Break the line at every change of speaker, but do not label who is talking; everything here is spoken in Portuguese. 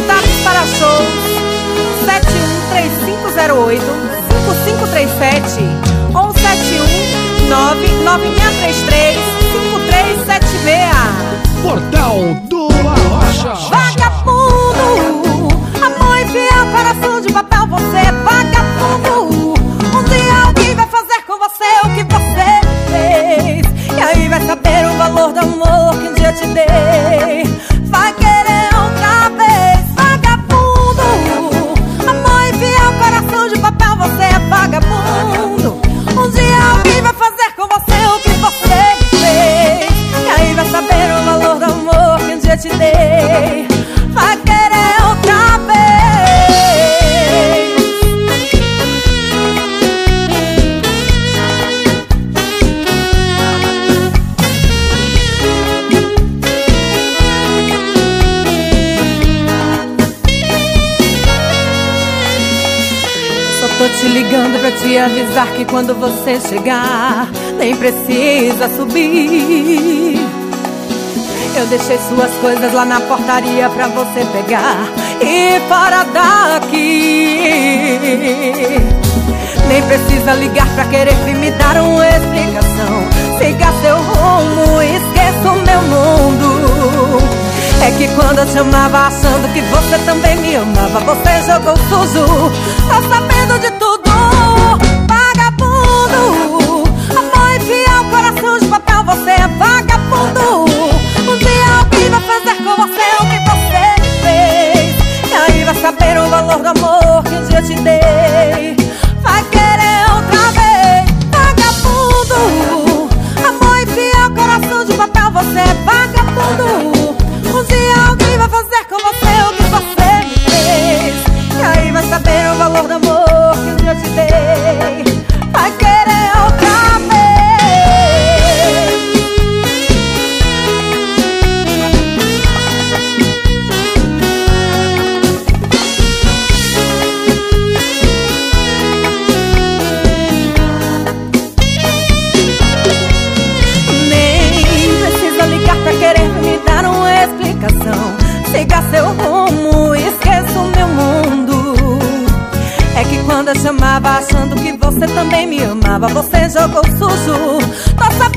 Contatos para shows 3508 5537 ou 71996335376.
Portal do Arrocha.
Vagabundo, amor é enfiar coração de papel, você é vagabundo. Um dia alguém vai fazer com você o que você fez. E aí vai saber o valor do amor que um dia te deu. Ligando pra te avisar que quando você chegar, nem precisa subir. Eu deixei suas coisas lá na portaria pra você pegar e para daqui. Nem precisa ligar pra querer me dar uma explicação. Siga seu rumo, esqueça o meu mundo. É que quando eu te amava achando que você também me amava Você jogou sujo, tá sabendo amor que um dia te dei que você também me amava, você jogou sujo. Nossa